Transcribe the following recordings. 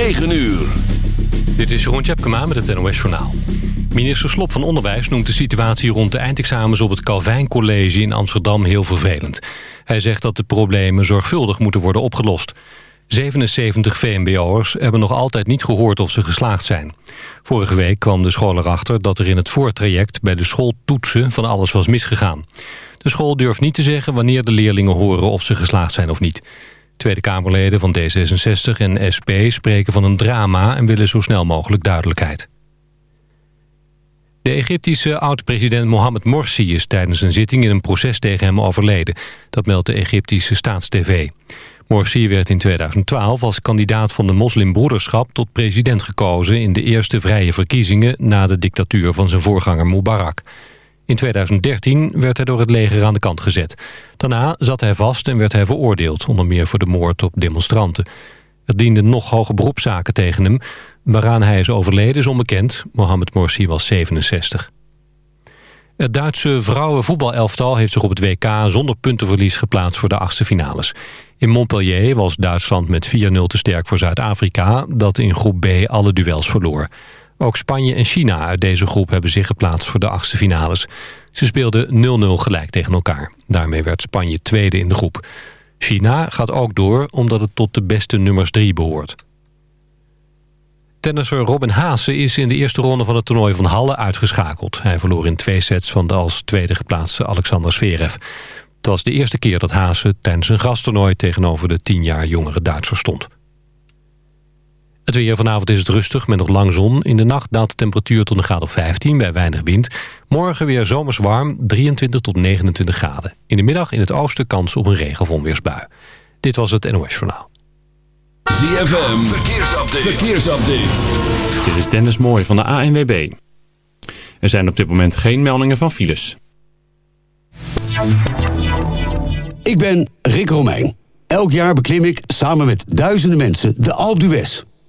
9 uur. Dit is Jeroen Tjepkema met het NOS Journaal. Minister Slop van Onderwijs noemt de situatie rond de eindexamens op het Calvijn College in Amsterdam heel vervelend. Hij zegt dat de problemen zorgvuldig moeten worden opgelost. 77 VMBO'ers hebben nog altijd niet gehoord of ze geslaagd zijn. Vorige week kwam de school erachter dat er in het voortraject bij de schooltoetsen van alles was misgegaan. De school durft niet te zeggen wanneer de leerlingen horen of ze geslaagd zijn of niet. Tweede Kamerleden van D66 en SP spreken van een drama en willen zo snel mogelijk duidelijkheid. De Egyptische oud-president Mohamed Morsi is tijdens een zitting in een proces tegen hem overleden. Dat meldt de Egyptische staatstv. Morsi werd in 2012 als kandidaat van de moslimbroederschap tot president gekozen... in de eerste vrije verkiezingen na de dictatuur van zijn voorganger Mubarak. In 2013 werd hij door het leger aan de kant gezet. Daarna zat hij vast en werd hij veroordeeld, onder meer voor de moord op demonstranten. Er dienden nog hoge beroepszaken tegen hem. Waaraan hij is overleden is onbekend. Mohamed Morsi was 67. Het Duitse vrouwenvoetbalelftal heeft zich op het WK zonder puntenverlies geplaatst voor de achtste finales. In Montpellier was Duitsland met 4-0 te sterk voor Zuid-Afrika, dat in groep B alle duels verloor. Ook Spanje en China uit deze groep hebben zich geplaatst voor de achtste finales. Ze speelden 0-0 gelijk tegen elkaar. Daarmee werd Spanje tweede in de groep. China gaat ook door omdat het tot de beste nummers 3 behoort. Tennisser Robin Haase is in de eerste ronde van het toernooi van Halle uitgeschakeld. Hij verloor in twee sets van de als tweede geplaatste Alexander Zverev. Het was de eerste keer dat Haase tijdens een gasttoernooi... tegenover de tien jaar jongere Duitser stond. Het weer vanavond is het rustig met nog lang zon. In de nacht daalt de temperatuur tot een graad of 15 bij weinig wind. Morgen weer zomers warm, 23 tot 29 graden. In de middag in het oosten kans op een regen- of onweersbui. Dit was het NOS Journaal. ZFM, verkeersupdate. verkeersupdate. Dit is Dennis Mooij van de ANWB. Er zijn op dit moment geen meldingen van files. Ik ben Rick Romeijn. Elk jaar beklim ik samen met duizenden mensen de Alpe d'Huez.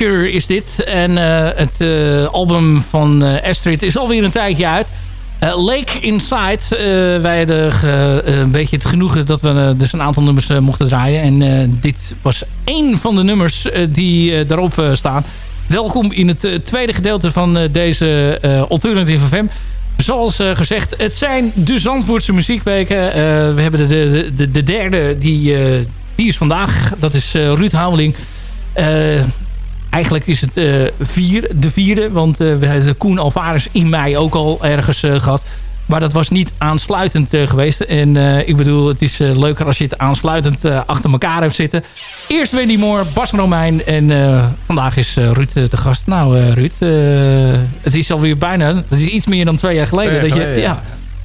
Is dit. En het album van Astrid is alweer een tijdje uit. Lake Inside. wij hadden een beetje het genoegen dat we dus een aantal nummers mochten draaien. En dit was één van de nummers die daarop staan. Welkom in het tweede gedeelte van deze Alternative FM. Zoals uh, gezegd, het zijn de Zandvoortse muziekweken. Uh, we hebben de, de, de, derde, die, uh, die is vandaag. Dat is Ruud Houweling. Eigenlijk is het vier, de vierde. Want we hebben Koen Alvarez in mei ook al ergens gehad. Maar dat was niet aansluitend uh, geweest. En uh, ik bedoel, het is uh, leuker als je het aansluitend achter elkaar hebt zitten. Eerst Wendy Moore, Bas Romein en vandaag is Ruud te gast. Nou Ruud, het is alweer bijna, het is iets meer dan twee jaar geleden. dat je, ja. ja.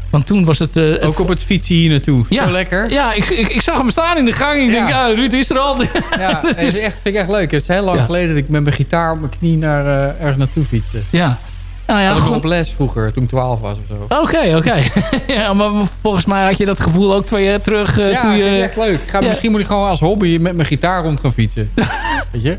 Want toen was het... het Ook op het fietsen hier naartoe. Ja, Zo lekker. Ja, ik, ik, ik, zag hem staan in de gang. Ik ja. denk, ja, Ruud is er al. Ja, het is echt, vind ik echt leuk. Het is heel lang geleden dat ik met mijn gitaar op mijn knie naar, ergens naartoe fietste. Ja. Nou ja, ik op les vroeger, toen ik 12 was of zo. Oké, oké. ja, maar volgens mij had je dat gevoel ook twee jaar terug. Uh, ja, toen je... echt leuk. Ga, Misschien moet ik gewoon als hobby met mijn gitaar rond gaan fietsen. Weet je?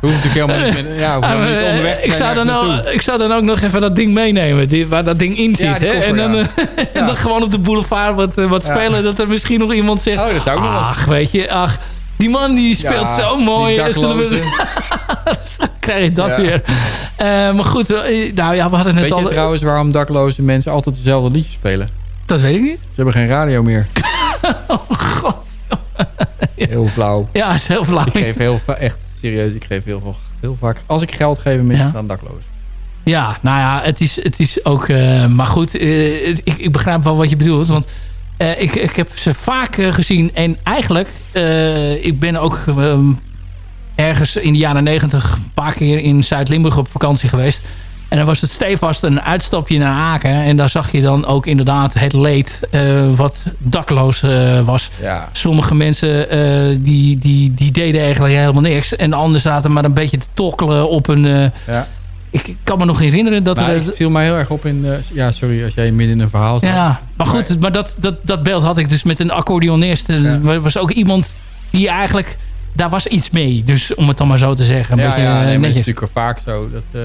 Hoef natuurlijk helemaal niet, met, ja, hoef niet onderweg ik zou, dan ook, ik zou dan ook nog even dat ding meenemen, die, waar dat ding in zit. Ja, hè? Koffer, en, dan, ja. en dan gewoon op de boulevard wat, wat spelen. Dat er misschien nog iemand zegt... Oh, dat zou ook nog Ach, weet je, ach... Die man die speelt Ja, zo mooi. Zullen we... Krijg je dat Ja. weer. Eh, maar goed, we- nou ja, we hadden Weet al... je trouwens waarom dakloze mensen altijd dezelfde liedjes spelen? Dat weet ik niet. Ze hebben geen radio meer. Oh god. Heel flauw. Ja, is heel flauw. Ik geef heel echt serieus, ik geef heel, veel, heel vaak. Als ik geld geef, mensen Ja. dakloos. Ja, nou ja, het is, het is ook... eh, maar goed, eh, ik, ik begrijp wel wat je bedoelt. Want eh, ik, ik heb ze vaak eh, gezien. En eigenlijk, eh, ik ben ook ehm, ergens in de jaren negentig... een paar keer in Zuid-Limburg op vakantie geweest. En dan was het stevast een uitstapje naar Aken. En daar zag je dan ook inderdaad het leed wat dakloos was. Ja. Sommige mensen die, die, die deden eigenlijk helemaal niks. En de anderen zaten maar een beetje te tokkelen op een... ja. Ik kan me nog herinneren dat Nou, er... het viel mij heel erg op in... eh, ja, sorry, als jij midden in een verhaal zat. ja, maar goed, maar dat, dat, dat beeld had ik dus met een accordeonist. Er Ja. was ook iemand die eigenlijk... Daar was iets mee, dus om het dan maar zo te zeggen. Een ja, beetje ja eh, nee, maar het is natuurlijk vaak zo dat eh,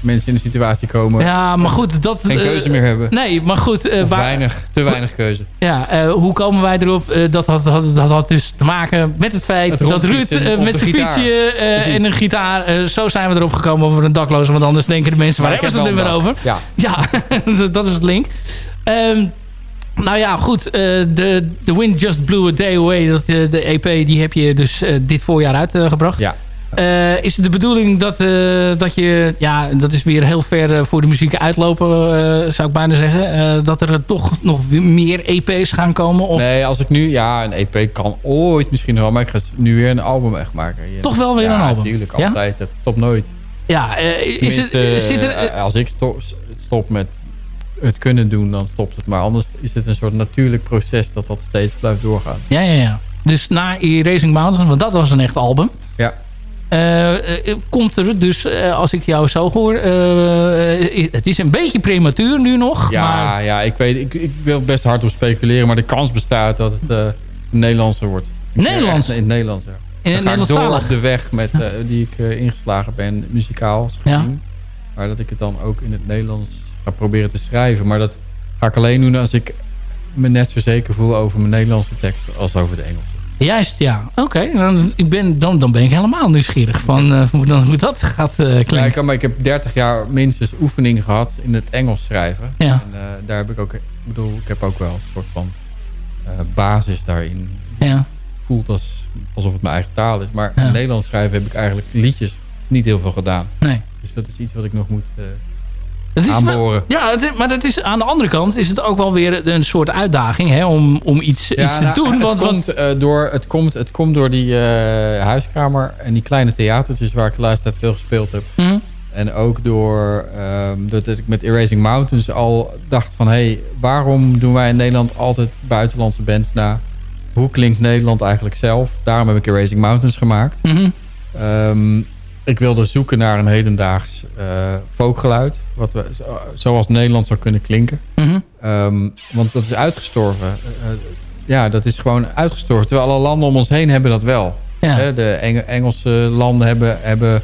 mensen in een situatie komen... Ja, maar goed, dat... geen eh, keuze meer hebben. Nee, maar goed, eh, waar- weinig, te weinig keuze. ja, eh, hoe komen wij erop? Eh, dat, had, had, dat had dus te maken met het feit dat Ruud eh, met de zijn gitaar. fietsje eh, en een gitaar... eh, zo zijn we erop gekomen over een dakloze. Want anders denken de mensen, waar hebben ze het heb nu wel weer een over? Ja, Ja, dat is het link. Ehm, nou ja, goed. eh, de The Wind Just Blew a Day Away. Dat, eh, de EP die heb je dus eh, dit voorjaar uitgebracht. ja. Is het de bedoeling dat, dat je... Ja, dat is weer heel ver voor de muziek uitlopen, zou ik bijna zeggen. dat er toch nog meer EP's gaan komen? Of Nee, als ik nu... Ja, een EP kan ooit misschien wel. Maar ik ga nu weer een album echt maken. Je- Toch wel weer ja, een album? natuurlijk. Ja? Altijd. Het stopt nooit. ja, is het, zit er... als ik stop, stop met het kunnen doen, dan stopt het. Maar anders is het een soort natuurlijk proces dat dat steeds blijft doorgaan. ja, ja, ja. Dus na Racing Mountains, want dat was een echt album... Ja. Eh, eh, komt er dus, eh, als ik jou zo hoor... het is een beetje prematuur nu nog. Ja, maar, ja ik, weet, ik, ik wil best hard op speculeren, maar de kans bestaat dat het Nederlandse wordt. Ik Nederlands? echt In het Nederlands, ja. In het ik door op de weg met, die ik ingeslagen ben, muzikaal Ja. gezien. Maar dat ik het dan ook in het Nederlands ga proberen te schrijven. Maar dat ga ik alleen doen als ik me net zo zeker voel over mijn Nederlandse tekst als over de Engelse. Juist, ja. Oké, dan, ik ben, dan, dan ben ik helemaal nieuwsgierig van eh, hoe, dan, hoe dat gaat Ja, klinken. ik, maar ik heb 30 jaar minstens oefening gehad in het Engels schrijven. Ja. En eh, daar heb ik ook, ik bedoel, ik heb ook wel een soort van basis daarin. Ja. Voelt als, alsof het mijn eigen taal is. Maar Ja. in Nederlands schrijven heb ik eigenlijk liedjes niet heel veel gedaan. Nee. Dus dat is iets wat ik nog moet wel- aanboren. ja, het, maar dat is, aan de andere kant is het ook wel weer een soort uitdaging hè, om, om iets, iets te nou, doen. Het, Want, want, komt, eh, door, het, komt, het komt door die eh, huiskamer en die kleine theatertjes waar ik de laatste tijd veel gespeeld heb. Hm? En ook door ehm, dat ik met Erasing Mountains al dacht van... hé, hey, waarom doen wij in Nederland altijd buitenlandse bands na? Hoe klinkt Nederland eigenlijk zelf? Daarom heb ik Erasing Mountains gemaakt. Mhm. Ehm, ik wilde zoeken naar een hedendaags eh folkgeluid. Wat we, zo- zoals Nederland zou kunnen klinken. Mhm. Ehm, want dat is uitgestorven. Eh, eh, ja, dat is gewoon uitgestorven. Terwijl alle landen om ons heen hebben dat wel. Ja. De Eng- Engelse landen hebben, hebben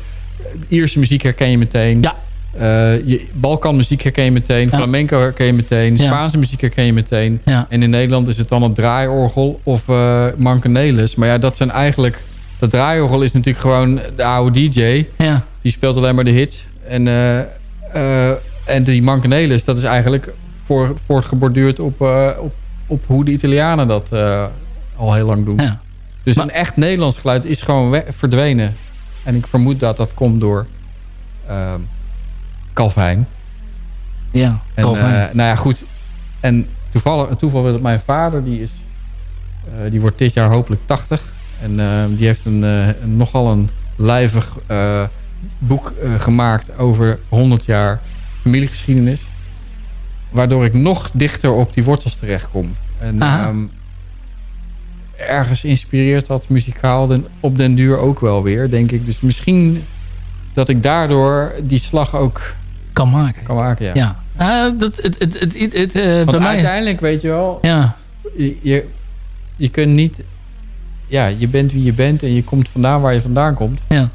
Ierse muziek herken je meteen. Ja. Uh, je Balkanmuziek herken je meteen. Ja. Flamenco herken je meteen. Spaanse muziek herken je meteen. En in Nederland is het dan het draaiorgel of uh, mankenelis. Maar ja, dat zijn eigenlijk... Dat draaiorgel is natuurlijk gewoon de oude DJ. Ja. Die speelt alleen maar de hits. En, uh, en die mankenelis, dat is eigenlijk voor, voortgeborduurd op, op, op hoe de Italianen dat al heel lang doen. Ja. Dus Maar- een echt Nederlands geluid is gewoon we- verdwenen. En ik vermoed dat dat komt door ehm Calvijn. Ja. En, Calvin. eh, nou ja, goed. En toevallig, toeval wil dat mijn vader, die, is, eh, die wordt dit jaar hopelijk 80. En eh, die heeft een, eh, een nogal een lijvig eh, boek eh, gemaakt over 100 jaar familiegeschiedenis. Waardoor ik nog dichter op die wortels terechtkom. En ehm, ergens inspireert dat muzikaal op den duur ook wel weer, denk ik. Dus misschien dat ik daardoor die slag ook kan maken. kan maken, ja. Ja. Eh, dat, het, het, het, het, bij Want mij... uiteindelijk, weet je wel, Ja. je, je, je kunt niet... Ja, je bent wie je bent en je komt vandaan waar je vandaan komt. Ja.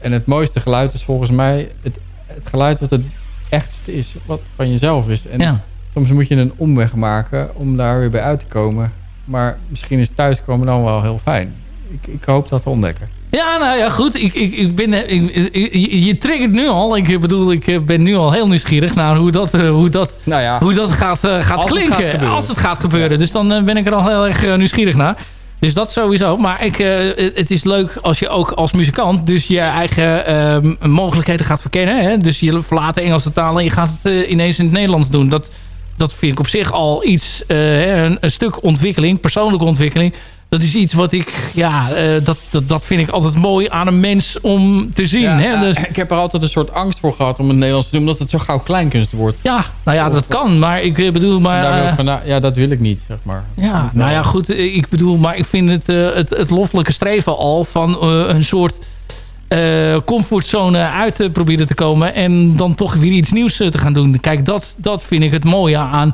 En het mooiste geluid is volgens mij het, het geluid wat het echtste is, wat van jezelf is. En Ja. soms moet je een omweg maken om daar weer bij uit te komen. Maar misschien is thuiskomen dan wel heel fijn. Ik, ik hoop dat te ontdekken. Ja, nou ja, goed. Ik, ik, ik ben, eh, ik, je, je triggert nu al. Ik bedoel, ik eh, ben nu al heel nieuwsgierig naar hoe dat, eh, hoe dat, Nou ja, hoe dat gaat, gaat Als het klinken. gaat als het gaat gebeuren. Dus dan ben ik er al heel erg nieuwsgierig naar. Dus dat sowieso. Maar ik, eh, het is leuk als je ook als muzikant dus je eigen eh, mogelijkheden gaat verkennen. Hè? Dus je verlaat de Engelse taal en je gaat het eh, ineens in het Nederlands doen. Dat, dat vind ik op zich al iets, eh, een stuk ontwikkeling, persoonlijke ontwikkeling. Dat is iets wat ik, ja, eh, dat, dat, dat vind ik altijd mooi aan een mens om te zien. ja, hè? ja, Dus, ik heb er altijd een soort angst voor gehad om het Nederlands te doen, omdat het zo gauw kleinkunst wordt. ja, nou ja, dat kan. Maar ik eh, bedoel, maar... En daar wil ik eh, vandaan- ja, dat wil ik niet, zeg maar. Ja, nou ja, goed. eh, Ik bedoel, maar ik vind het, eh, het, het loffelijke streven al van eh, een soort eh, comfortzone uit te proberen te komen. En dan toch weer iets nieuws eh, te gaan doen. Kijk, dat, dat vind ik het mooie aan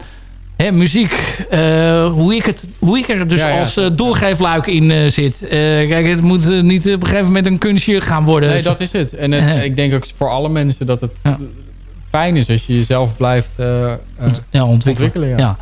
hè, muziek. Eh, hoe, ik het, hoe ik er dus Ja, ja, als eh, doorgeefluik in eh, zit. Kijk, het moet niet op een gegeven moment een kunstje gaan worden. Nee, dat is het. En het- ik denk ook voor alle mensen dat het Ja. fijn is als je jezelf blijft ja, ontwikkelen. ontwikkelen. Ja.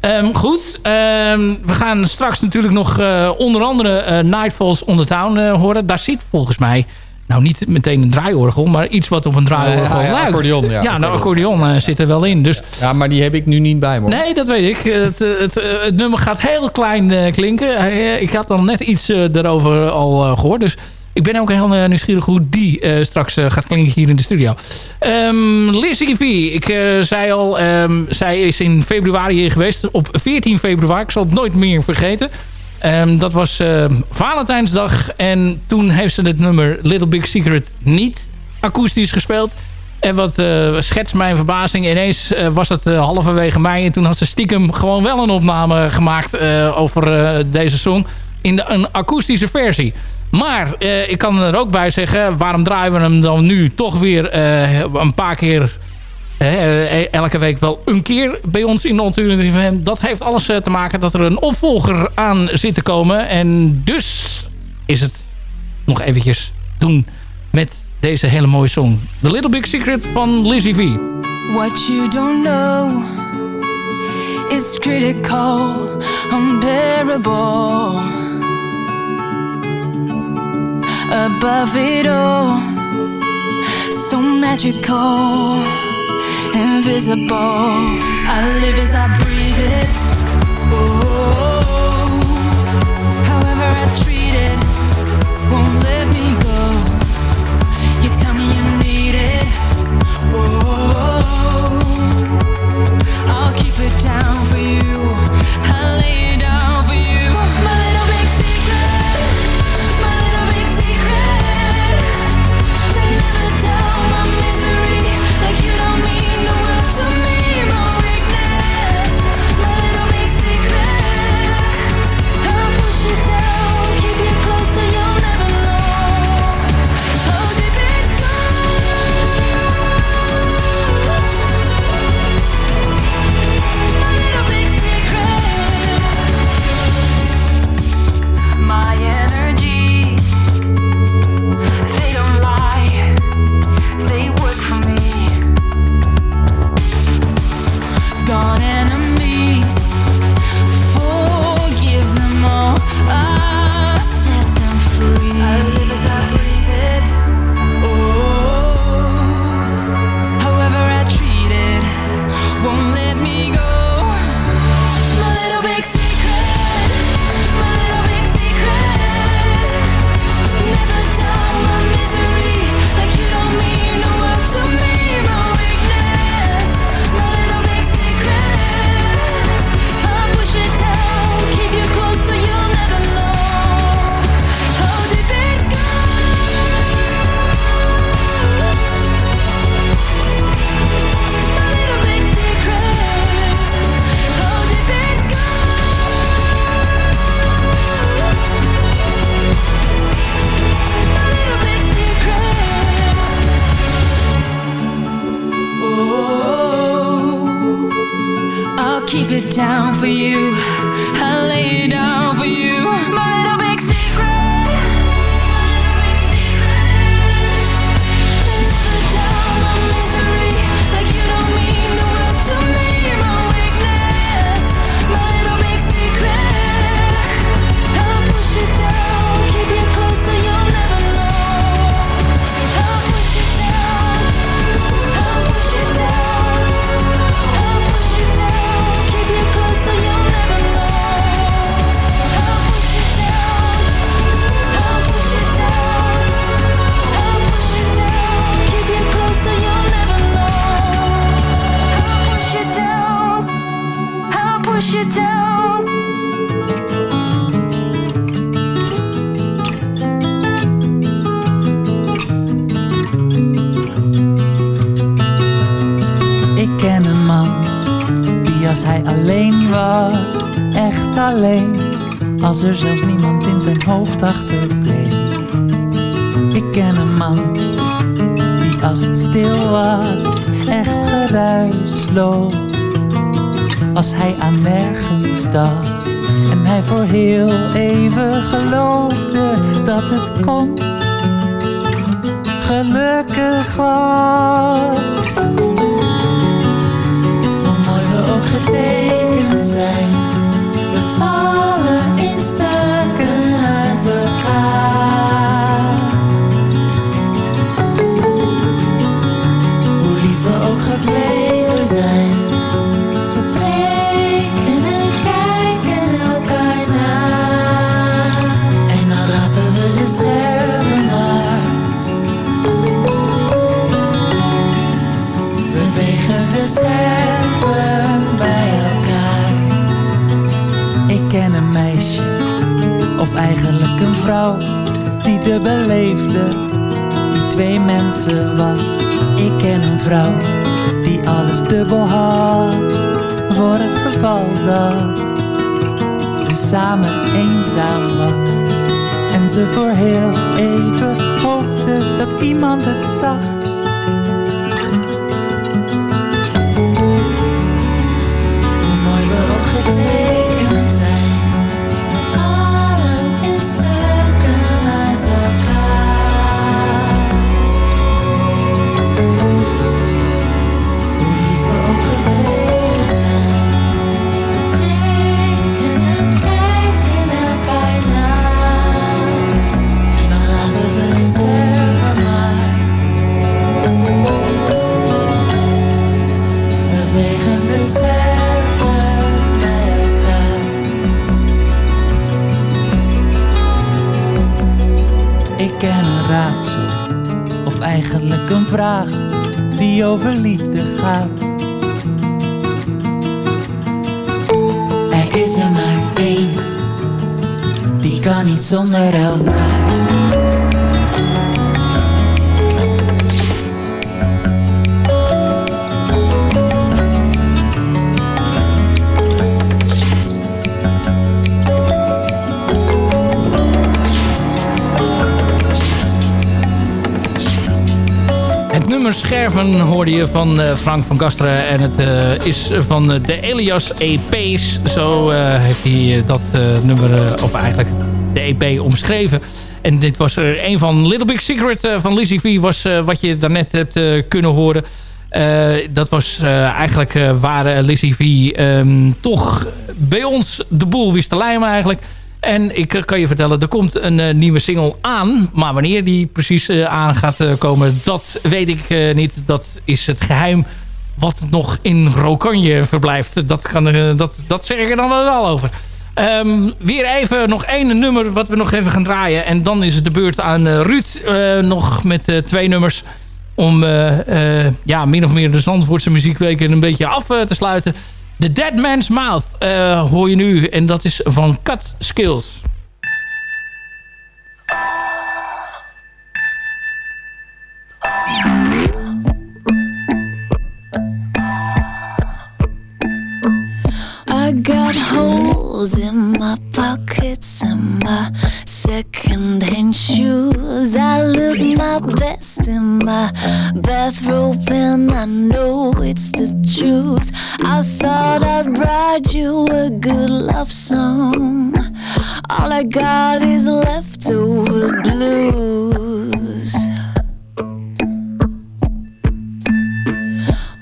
Ehm, goed, ehm, we gaan straks natuurlijk nog onder andere Nightfalls on the Town horen. Daar zit volgens mij, nou niet meteen een draaiorgel, maar iets wat op een draaiorgel Ja, ja, luidt. accordeon, ja. ja, nou accordeon eh, zit er wel in. Dus Ja, maar die heb ik nu niet bij me. hoor. nee, dat weet ik. Het, eh, het, eh, het nummer gaat heel klein klinken. Ik had dan net iets eh, daarover al eh, gehoord. Dus ik ben ook heel nieuwsgierig hoe die straks gaat klinken hier in de studio. Ehm Lizzie V. Ik zei al, ehm, zij is in februari hier geweest. Op 14 februari. Ik zal het nooit meer vergeten. Ehm, dat was ehm, Valentijnsdag. En toen heeft ze het nummer Little Big Secret niet akoestisch gespeeld. En wat eh schetst mijn verbazing. Ineens eh, was het eh, halverwege mei. En toen had ze stiekem gewoon wel een opname gemaakt over deze song. In een akoestische versie. Maar ik kan er ook bij zeggen. Waarom draaien we hem dan nu toch weer een paar keer... eh, elke week wel een keer bij ons in de Alternative FM. Dat heeft alles eh, te maken dat er een opvolger aan zit te komen. En dus is het nog eventjes doen met deze hele mooie song. The Little Big Secret van Lizzie V. What you don't know is critical, unbearable. Above it all, so magical, invisible. I live as I breathe it. It down for you. I lay als er zelfs niemand in zijn hoofd achterbleef. Ik ken een man die als het stil was, echt geruisloos, als hij aan nergens dacht. En hij voor heel even geloofde dat het kon, gelukkig was. Hoe mooi we ook getekend zijn. Eigenlijk een vrouw, die de beleefde, die twee mensen was. Ik ken een vrouw, die alles dubbel had, voor het geval dat ze samen eenzaam was. En ze voor heel even hoopte dat iemand het zag. Kan niet zonder elkaar. Nummer Scherven hoorde je van eh, Frank van Gasteren. En het eh, is van eh, de Elias EP's. Zo eh, heeft hij dat nummer, of eigenlijk de EP omschreven. En dit was er een van. Little Big Secret eh, van Lizzie V was eh, wat je daarnet hebt eh, kunnen horen. Dat was eigenlijk eh, waar Lizzie V ehm, toch bij ons de boel wist te lijmen eigenlijk. En ik kan je vertellen, er komt een nieuwe single aan. Maar wanneer die precies aan gaat komen, dat weet ik niet. Dat is het geheim wat nog in Rokanje verblijft. Dat, kan, dat, dat zeg ik er dan wel over. Ehm, weer even nog één nummer wat we nog even gaan draaien. En dan is het de beurt aan eh, Ruud eh, nog met eh, twee nummers. Om ja, min of meer de Zandvoortse muziekweken een beetje af te sluiten. The Dead Man's Mouth hoor je nu. En dat is van Cut Skills. I got in my pockets and my secondhand shoes. I look my best in my bathrobe, and I know it's the truth. I thought I'd write you a good love song. All I got is leftover blues.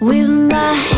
With my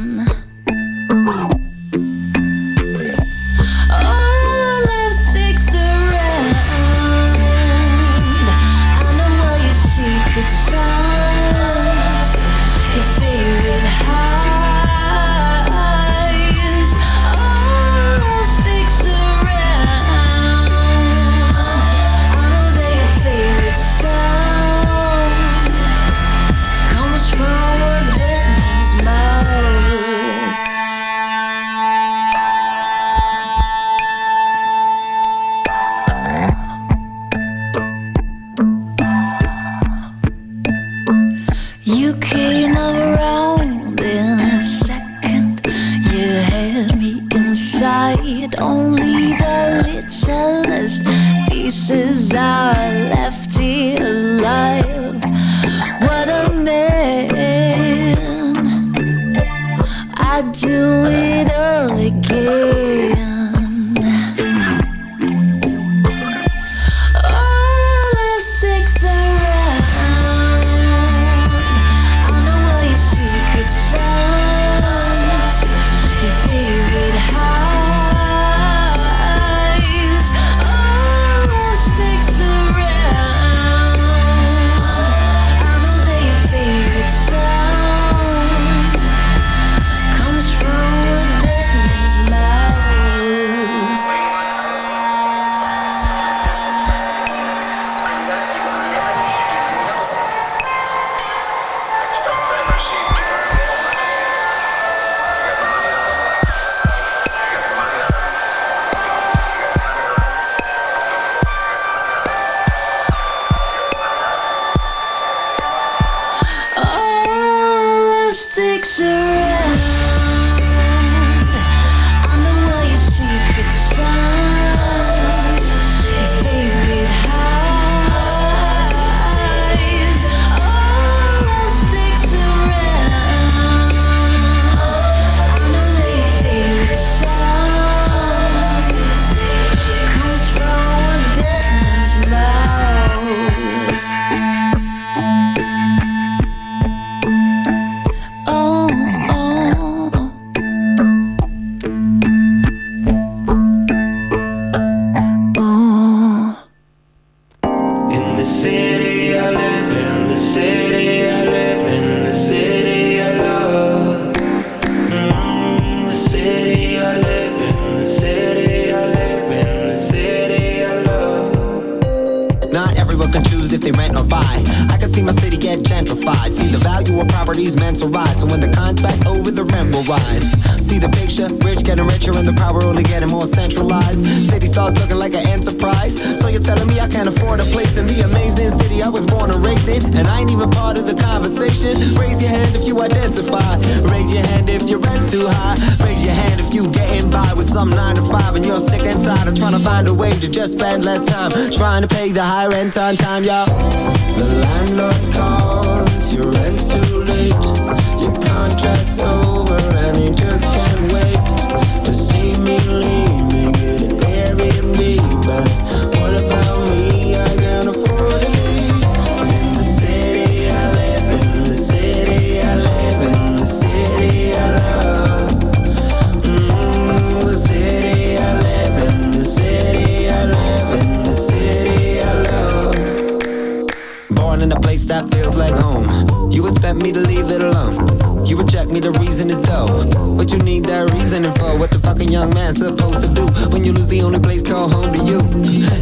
Supposed to do when you lose the only place called home to you?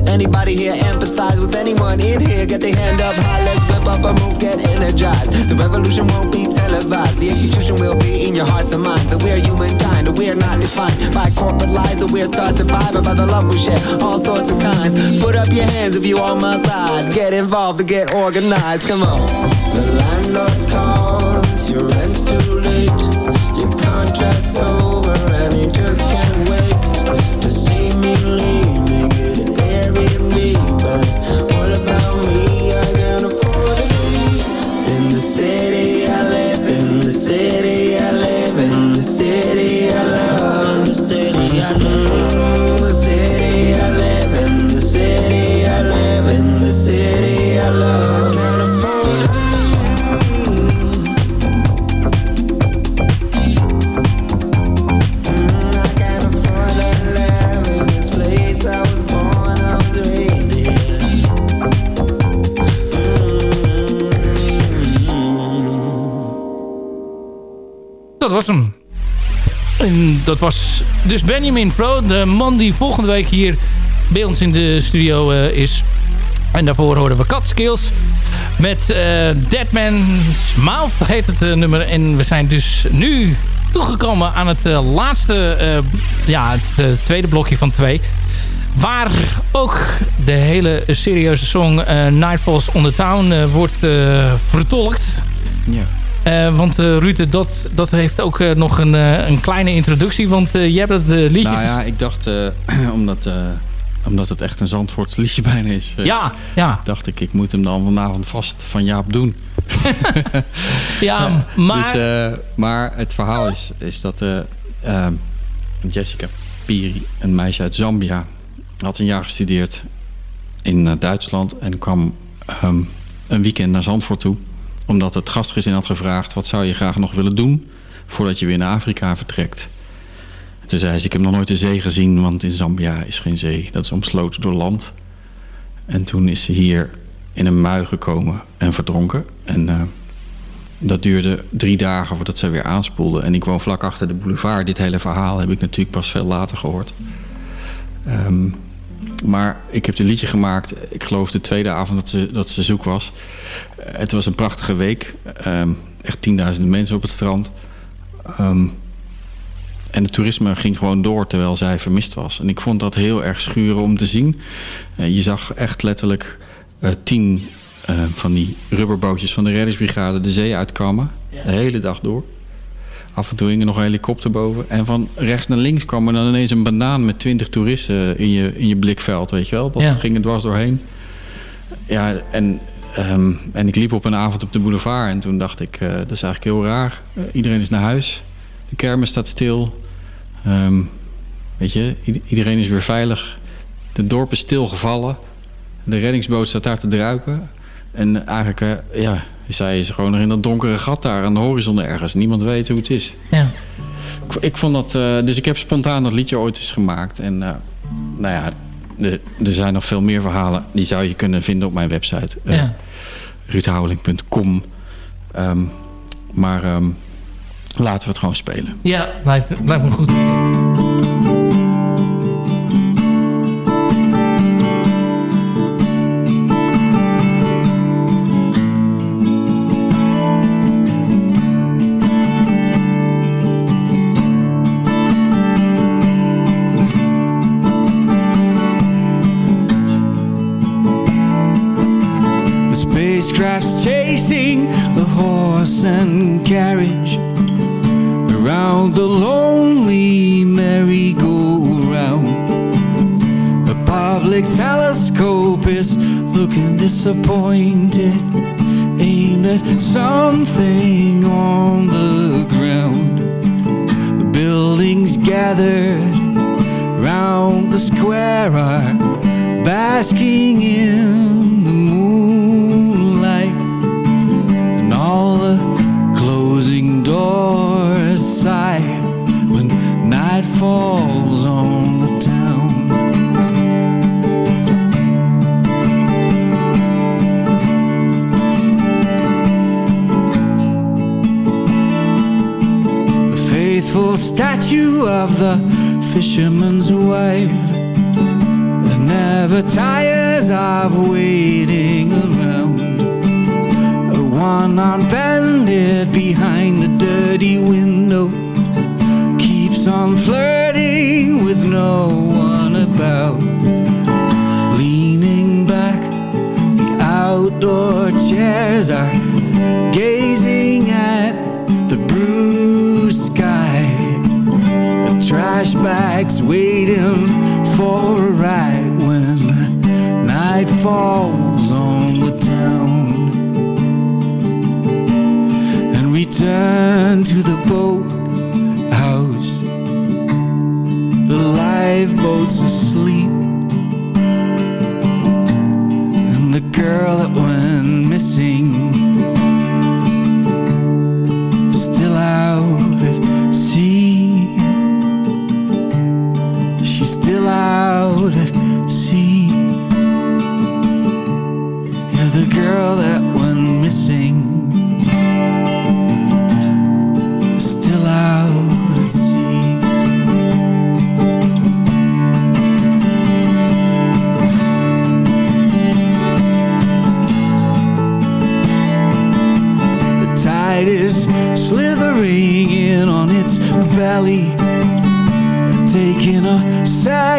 Anybody here empathize with anyone in here? Get their hand up high, let's whip up a move, get energized. The revolution won't be televised, the execution will be in your hearts and minds. That we're humankind, that we're not defined by corporate lies, that we're taught to buy, but by the love we share, all sorts of kinds. Put up your hands if you on my side. Get involved to get organized. Come on. The landlord calls, your rent's too late. Your contract's over dat was dus Benjamin Fro, de man die volgende week hier bij ons in de studio eh, is. En daarvoor horen we Cat Skills met eh Deadman's Mouth heet het eh, nummer. En we zijn dus nu toegekomen aan het laatste, ja, het tweede blokje van twee. Waar ook de hele serieuze song Nightfalls on the Town wordt vertolkt. Ja. Eh, want eh Ruud, dat, dat heeft ook eh, nog een, een kleine introductie. Want je hebt het liedje... Nou ja, ik dacht, omdat, omdat het echt een Zandvoorts liedje bijna is... Ja, ja. dacht ik, ik moet hem dan vanavond vast van Jaap doen. Ja, maar... Dus, eh, maar het verhaal is, is dat eh, ehm, Jessica Piri, een meisje uit Zambia... had een jaar gestudeerd in Duitsland... en kwam ehm, een weekend naar Zandvoort toe... omdat het gastgezin had gevraagd... wat zou je graag nog willen doen... voordat je weer naar Afrika vertrekt. Toen zei ze, ik heb nog nooit de zee gezien... want in Zambia is geen zee. Dat is omsloten door land. En toen is ze hier in een mui gekomen en verdronken. En eh, dat duurde drie dagen voordat ze weer aanspoelde. En ik woon vlak achter de boulevard. Dit hele verhaal heb ik natuurlijk pas veel later gehoord. Ehm, maar ik heb dit liedje gemaakt, ik geloof de tweede avond dat ze, dat ze zoek was. Eh, het was een prachtige week. Ehm, echt tienduizenden mensen op het strand. Ehm, en het toerisme ging gewoon door terwijl zij vermist was. En ik vond dat heel erg schuren om te zien. Eh, je zag echt letterlijk eh, tien van die rubberbootjes van de reddingsbrigade de zee uitkomen. De hele dag door. Af en toe hing er nog een helikopter boven. En van rechts naar links kwam er dan ineens een banaan met twintig toeristen in je, in je blikveld, weet je wel. Dat Ja. ging er dwars doorheen. Ja, en, ehm, en ik liep op een avond op de boulevard en toen dacht ik, eh, dat is eigenlijk heel raar. Eh, iedereen is naar huis. De kermis staat stil. Ehm, weet je, iedereen is weer veilig. De dorp is stilgevallen. De reddingsboot staat daar te druipen. En eigenlijk, eh, ja, zij is gewoon nog in dat donkere gat daar aan de horizon ergens. Niemand weet hoe het is. Ja. Ik, ik vond dat, eh, dus ik heb spontaan dat liedje ooit eens gemaakt. En eh, nou ja, er zijn nog veel meer verhalen. Die zou je kunnen vinden op mijn website. eh Ja. ruudhouweling.com. Ehm, maar ehm, laten we het gewoon spelen. Ja, lijkt, lijkt me goed. disappointed. Ain't it something? Chairs are gazing at the blue sky. A trash bag's waiting for a ride when night falls on the town. And we turn to the boat house. The lifeboat's asleep. And the girl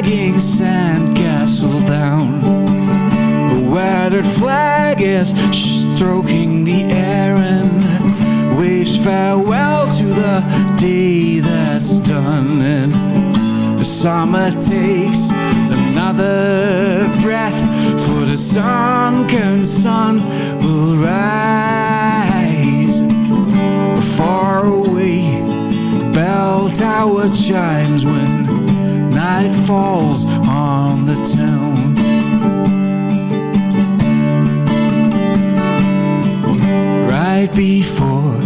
sagging sandcastle down. A weathered flag is stroking the air and waves farewell to the day that's done. And the summer takes another breath, for the sunken sun will rise. Far away, bell tower chimes when night falls on the town. Right before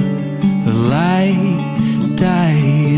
the light dies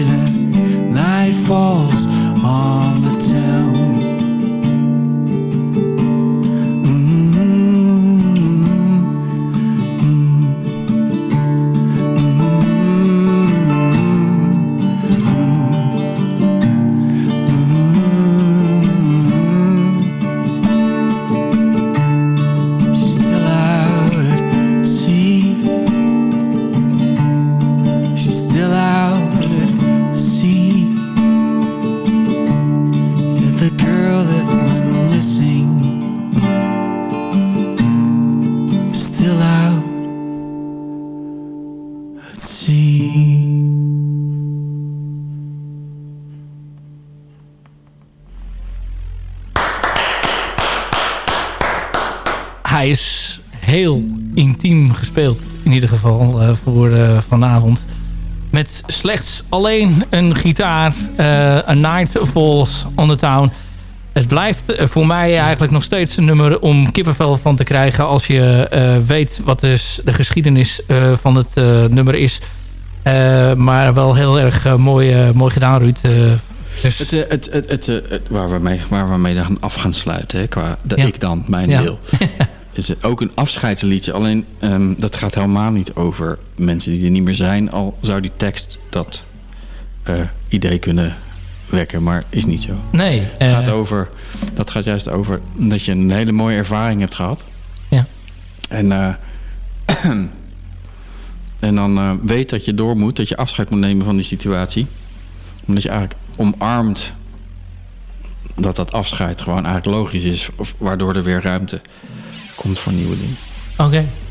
gespeeld. In ieder geval eh, voor eh, vanavond. Met slechts alleen een gitaar. eh A Night Falls on the Town. Het blijft voor mij eigenlijk nog steeds een nummer om kippenvel van te krijgen. Als je weet wat dus de geschiedenis van het nummer is. Maar wel heel erg mooi, mooi gedaan, Ruud. Dus- Het, het, het, het, waar, we mee, waar we mee dan af gaan sluiten, hè, qua de, Ja. ik dan, mijn Ja. deel. is het ook een afscheidsliedje. Alleen ehm, dat gaat helemaal niet over mensen die er niet meer zijn. Al zou die tekst dat eh, idee kunnen wekken, maar is niet zo. Nee. Het eh, gaat over, dat gaat juist over dat je een hele mooie ervaring hebt gehad. Ja. En, eh, en dan eh, weet dat je door moet, dat je afscheid moet nemen van die situatie. Omdat je eigenlijk omarmt dat dat afscheid gewoon eigenlijk logisch is. Of waardoor er weer ruimte komt voor nieuwe dingen. Oké. Goodbye,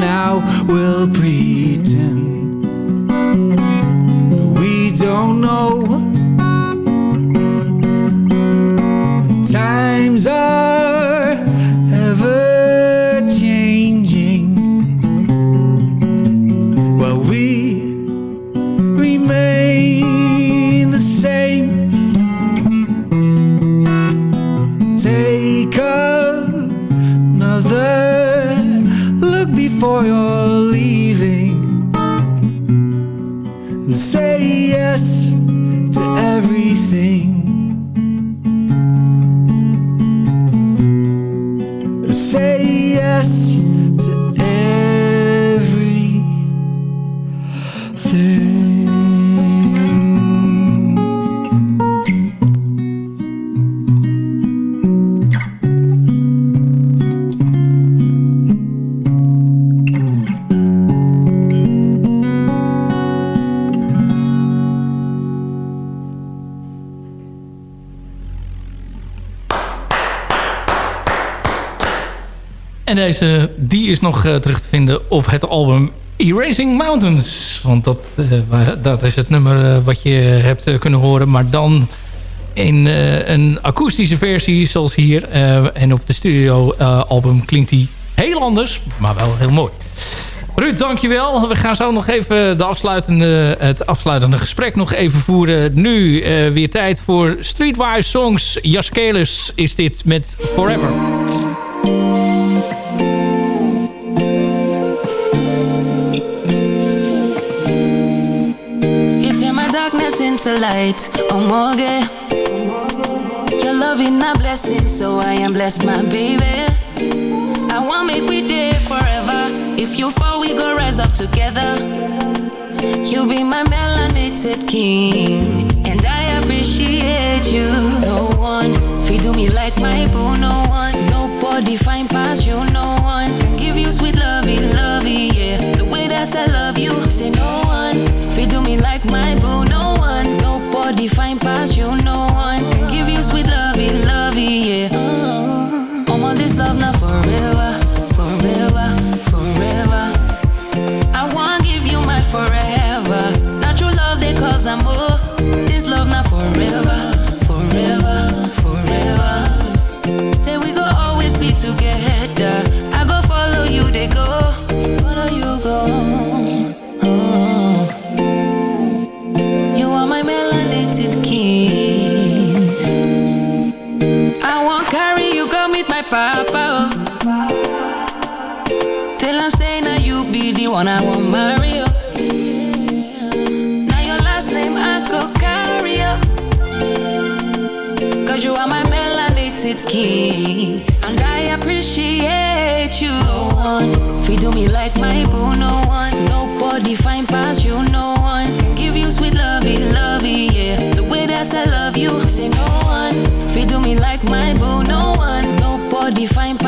now we'll pretend nog eh, terug te vinden op het album Erasing Mountains. Want dat, eh, dat is het nummer eh, wat je hebt kunnen horen. Maar dan in een akoestische versie zoals hier. En op de studio album klinkt die heel anders. Maar wel heel mooi. Ruud, dankjewel. We gaan zo nog even de afsluitende, het afsluitende gesprek nog even voeren. Nu weer tijd voor Streetwise Songs. Jaskelis is dit met Forever. Into light, oh Morgan. Your love is a blessing, so I am blessed, my baby. I want make we day forever. If you fall, we go rise up together. You be my melanated king, and I appreciate you. No one feed do me like my boo. No one, nobody find past you. No one can give you sweet lovey, lovey, yeah. The way that I love you, say no one feed do me like my boo. One, past you. No one can give you sweet lovey, lovey, yeah. One I want marry you. Now your last name I go carry. Cause you are my melanated king. And I appreciate you. No one feed me like my boo. No one, nobody find past you. No one can give you sweet lovey, lovey, yeah. The way that I love you, say no one feed do me like my boo. No one, nobody find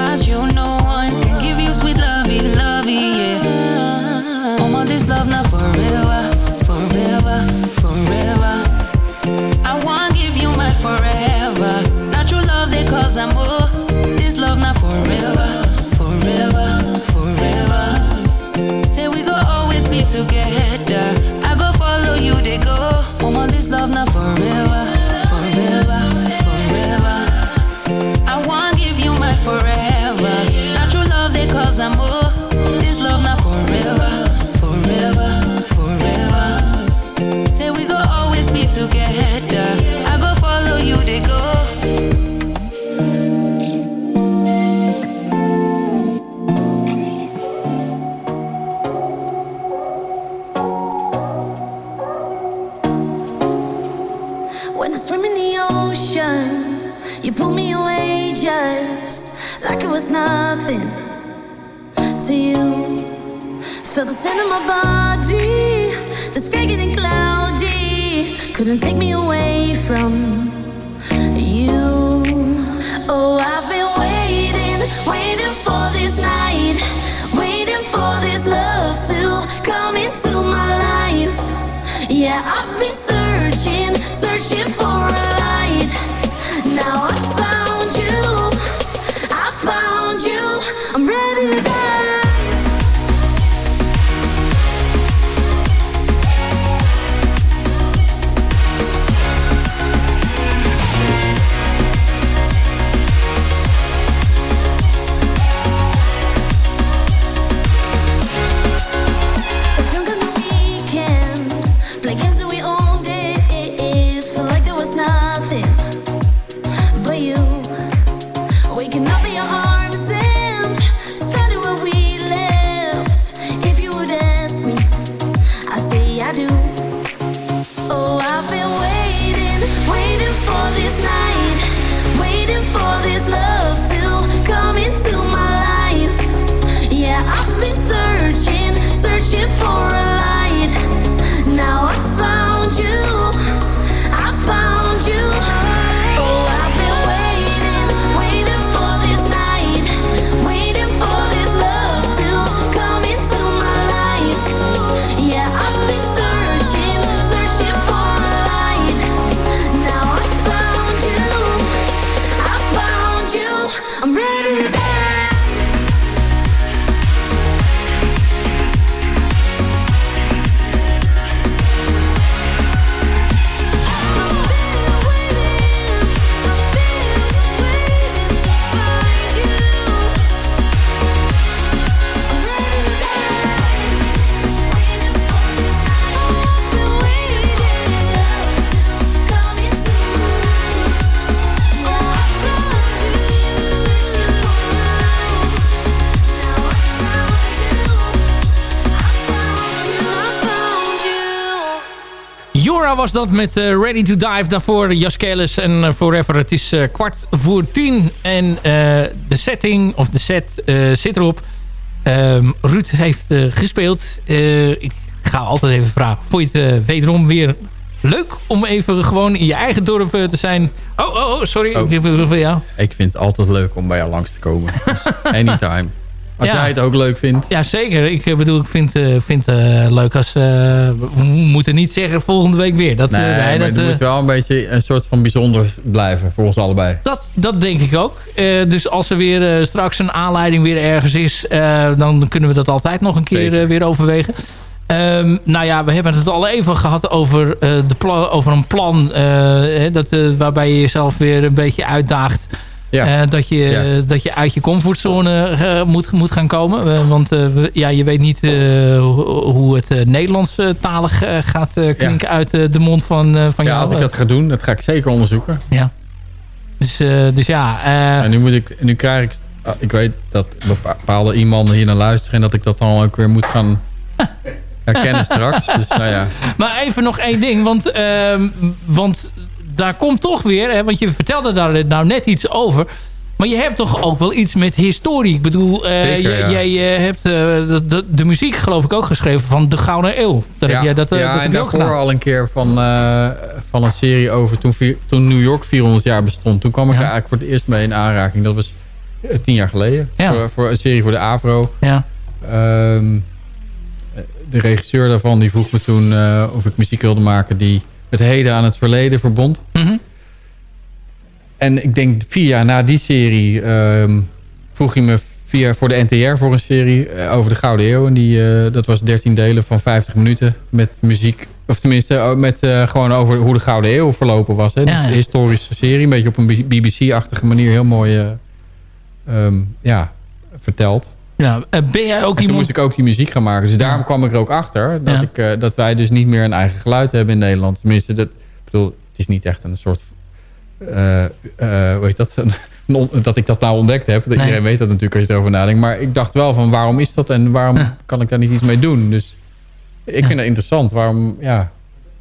was dat met eh, Ready to Dive. Daarvoor Jaskelis en eh, Forever. Het is eh, kwart voor tien. En de setting, of de set, zit erop. Ehm, Ruud heeft gespeeld. Ik ga altijd even vragen. Vond je het wederom weer leuk om even gewoon in je eigen dorp te zijn? Oh, oh, oh sorry. Oh. Ik jou. Ik vind het altijd leuk om bij jou langs te komen. Dus anytime. Als Ja. jij het ook leuk vindt. Ja, zeker. Ik eh, bedoel, ik vind het vind, eh, leuk als... eh, we moeten niet zeggen volgende week weer. Dat, Nee, eh, nee, maar dat, het eh, moet wel een beetje een soort van bijzonder blijven voor ons allebei. Dat, dat denk ik ook. Eh, dus als er weer eh, straks een aanleiding weer ergens is... eh, dan kunnen we dat altijd nog een keer eh, weer overwegen. Ehm, nou ja, we hebben het al even gehad over, eh, de over een plan... eh, dat, eh, waarbij je jezelf weer een beetje uitdaagt... Ja. Eh, dat, je, Ja. dat je uit je comfortzone eh, moet, moet gaan komen. Eh, want ja, je weet niet hoe, het Nederlandstalig eh, gaat klinken uit de mond van, van ja, jou. als ik dat ga doen, dat ga ik zeker onderzoeken. Ja. Dus, dus ja... En nu, moet ik, nu krijg ik... ah, Ik weet dat bepaalde iemanden hier naar luisteren... en dat ik dat dan ook weer moet gaan herkennen straks. Dus nou ja. Maar even nog één ding, want, ehm, want daar komt toch weer... Hè, want je vertelde daar nou net iets over... Maar je hebt toch ook wel iets met historie. Ik bedoel, eh, Zeker, ja. jij jij hebt eh, de, de, de muziek geloof ik ook geschreven van de Gouden Eeuw. Dat heb jij dat, eh, ja dat en daarvoor al een keer van, eh, van een serie over toen, toen New York 400 jaar bestond. Toen kwam ik Ja. er eigenlijk voor het eerst mee in aanraking. Dat was eh, tien jaar geleden. Ja. Voor, voor een serie voor de AVRO. Ja. Ehm, de regisseur daarvan die vroeg me toen eh, of ik muziek wilde maken die het heden aan het verleden verbond. Mhm. En ik denk vier jaar na die serie ehm, vroeg hij me via, voor de NTR voor een serie eh, over de Gouden Eeuw. En die, eh, dat was 13 delen van 50 minuten met muziek. Of tenminste, oh, met, eh, gewoon over hoe de Gouden Eeuw verlopen was. Hè. Dus ja. een historische serie, een beetje op een BBC-achtige manier. Heel mooi eh, ehm, ja, verteld. Ja, eh, ben jij ook En toen moest ik ook die muziek gaan maken. Dus daarom kwam ik er ook achter dat, Ja. ik, eh, dat wij dus niet meer een eigen geluid hebben in Nederland. Tenminste, dat, ik bedoel, het is niet echt een soort... eh, eh, hoe heet dat? Dat ik dat nou ontdekt heb. Nee. Iedereen weet dat natuurlijk als je erover nadenkt. Maar ik dacht wel van waarom is dat en waarom kan ik daar niet iets mee doen? Dus ik vind het interessant. Waarom, ja,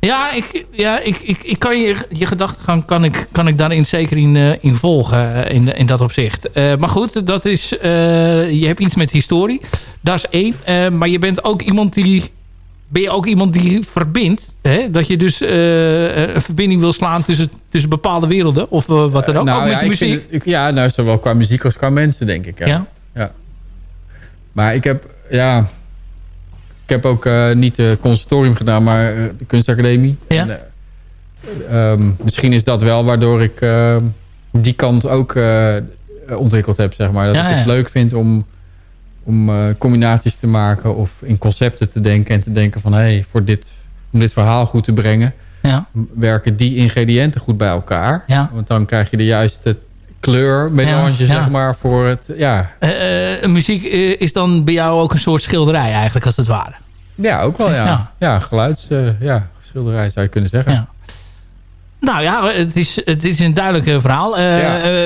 Ja, ik, ja ik, ik, ik kan je, je gedachtegang kan ik, kan ik daarin zeker in, eh, in volgen. eh, in, in dat opzicht. Eh, maar goed, dat is, je hebt iets met historie. Dat is één. Maar je bent ook iemand die... Ben je ook iemand die verbindt? Hè? Dat je dus een verbinding wil slaan tussen, tussen bepaalde werelden? Of wat dan ook? nou, ook met ja, ik muziek? vind het- ik- ja, nou, zowel qua muziek als qua mensen, denk ik. Ja. Ja? ja. Maar ik heb, ja... Ik heb ook eh, niet het conservatorium gedaan, maar eh, de kunstacademie. Ja. En, eh, ehm, misschien is dat wel waardoor ik ehm, die kant ook eh, ontwikkeld heb, zeg maar. Dat Ja, ik het ja. leuk vind om, om eh, combinaties te maken of in concepten te denken en te denken van... hé, hey, voor dit, om dit verhaal goed te brengen, Ja. werken die ingrediënten goed bij elkaar. Ja. Want dan krijg je de juiste kleur, melange, Ja, zeg maar, voor het... Ja, Eh, eh, muziek eh, is dan bij jou ook een soort schilderij eigenlijk, als het ware. ja ook wel, ja. Ja. Geluids... ja, schilderij zou je kunnen zeggen. Ja. Nou ja, het is, het is een duidelijk verhaal.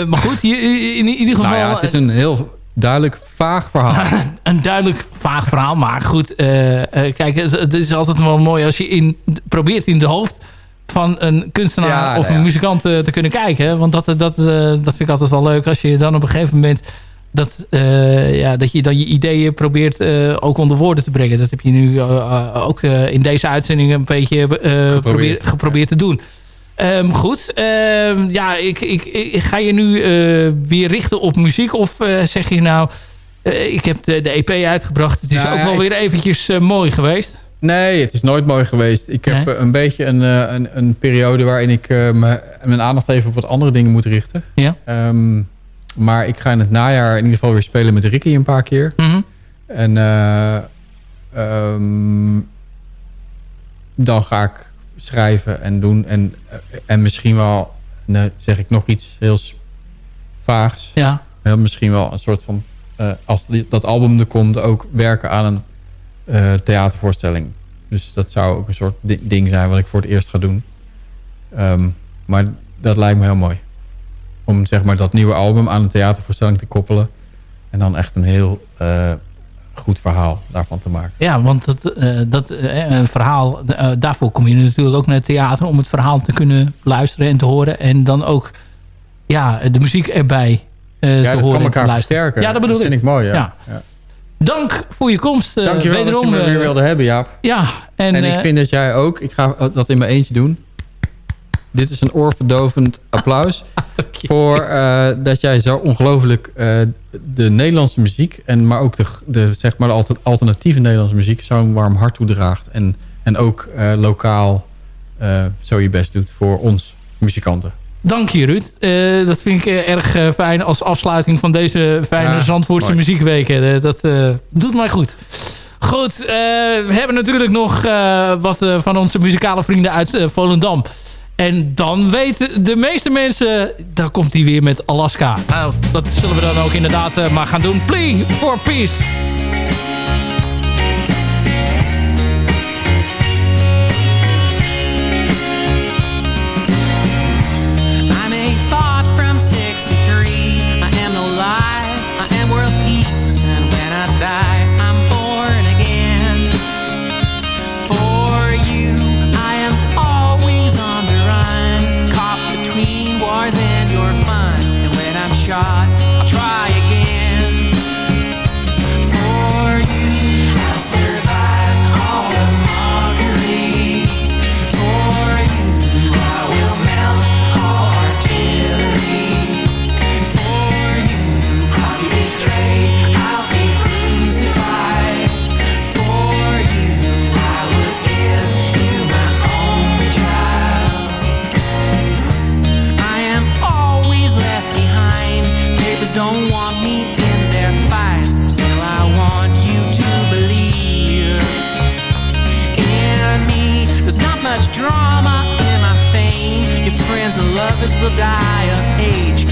Maar goed, je, in ieder geval... Nou ja, het is een heel duidelijk vaag verhaal. een duidelijk vaag verhaal. Maar goed, kijk, het, het is altijd wel mooi als je in, probeert in de hoofd van een kunstenaar Ja, of nou een ja. muzikant eh, te kunnen kijken. Want dat, dat, eh, dat vind ik altijd wel leuk. Als je dan op een gegeven moment dat, eh, ja, dat je dan je ideeën probeert eh, ook onder woorden te brengen. Dat heb je nu eh, eh, ook eh, in deze uitzending een beetje eh, geprobeerd, geprobeerd te doen. Ehm, goed, Ehm, ja, ik, ik, ik, ga je nu eh, weer richten op muziek? Of eh, zeg je nou, eh, ik heb de, de EP uitgebracht. Het is Nou ook ja, wel ik- weer eventjes eh, mooi geweest. Nee, het is nooit mooi geweest. Ik heb Nee? eh, een beetje een, eh, een, een periode waarin ik eh, mijn aandacht even op wat andere dingen moet richten. Ja. Ehm, maar ik ga in het najaar in ieder geval weer spelen met Ricky een paar keer. Mhm. En eh, ehm, dan ga ik schrijven en doen. En, en misschien wel, nou zeg ik nog iets heel vaags. Ja. Heel misschien wel een soort van, als dat album er komt, ook werken aan een eh, theatervoorstelling. Dus dat zou ook een soort di- ding zijn wat ik voor het eerst ga doen. Ehm, maar dat lijkt me heel mooi. Om zeg maar dat nieuwe album aan een theatervoorstelling te koppelen. En dan echt een heel eh, goed verhaal daarvan te maken. Ja, want dat, eh, dat een verhaal, daarvoor kom je natuurlijk ook naar het theater om het verhaal te kunnen luisteren en te horen. En dan ook ja, de muziek erbij Ja, te dat horen kan en te elkaar versterken. Ja, dat bedoel vind ik. ik mooi, ja. Ja. Ja. Dank voor je komst. eh, Dankjewel dat je me weer eh, wilde hebben, Jaap. Ja, en, En, ik eh, vind dat jij ook... Ik ga dat in mijn eentje doen. Dit is een oorverdovend applaus. voor eh, dat jij zo ongelooflijk de Nederlandse muziek... En, maar ook de, de, zeg maar de alter- alternatieve Nederlandse muziek... zo'n warm hart toedraagt. En, en ook lokaal zo je best doet voor ons muzikanten. Dank je, Ruud. Eh, dat vind ik eh, erg eh, fijn als afsluiting van deze fijne Ja, Zandvoortse mooi. muziekweken. Dat doet mij goed. Goed, we hebben natuurlijk nog wat van onze muzikale vrienden uit Volendam. En dan weten de meeste mensen, daar komt hij weer met Alaska. Nou, dat zullen we dan ook inderdaad maar gaan doen. Plea for Peace. Wars fun. And when I'm shot, Friends and lovers will die of age,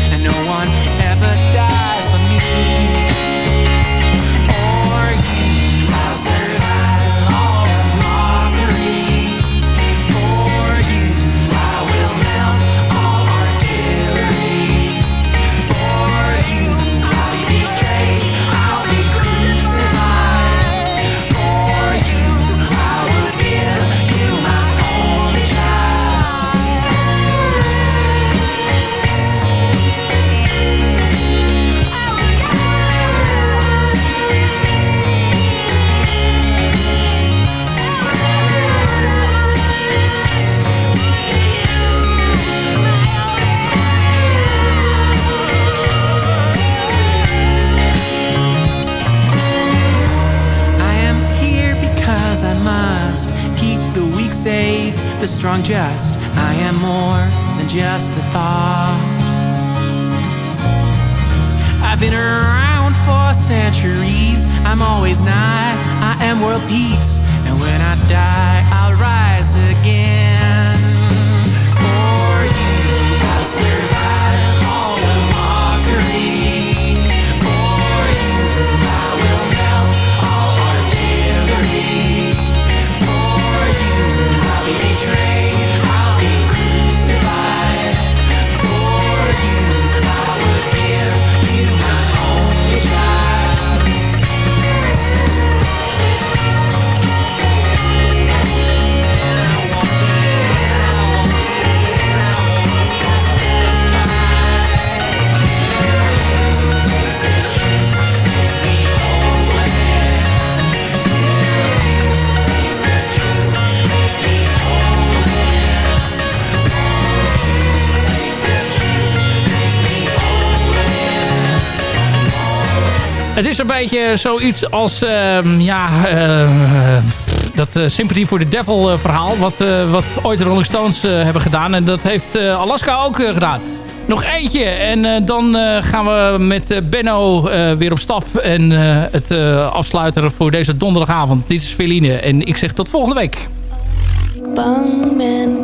the strong jest. I am more than just a thought. I've been around for centuries. I'm always nigh. I am world peace. And when I die, I'll rise again. Het is een beetje zoiets als ehm, ja, eh, dat eh, Sympathy for the Devil eh, verhaal. Wat, wat ooit de Rolling Stones hebben gedaan. En dat heeft Alaska ook gedaan. Nog eentje en dan gaan we met Benno weer op stap. En het afsluiten voor deze donderdagavond. Dit is Feline en ik zeg tot volgende week. bang ben,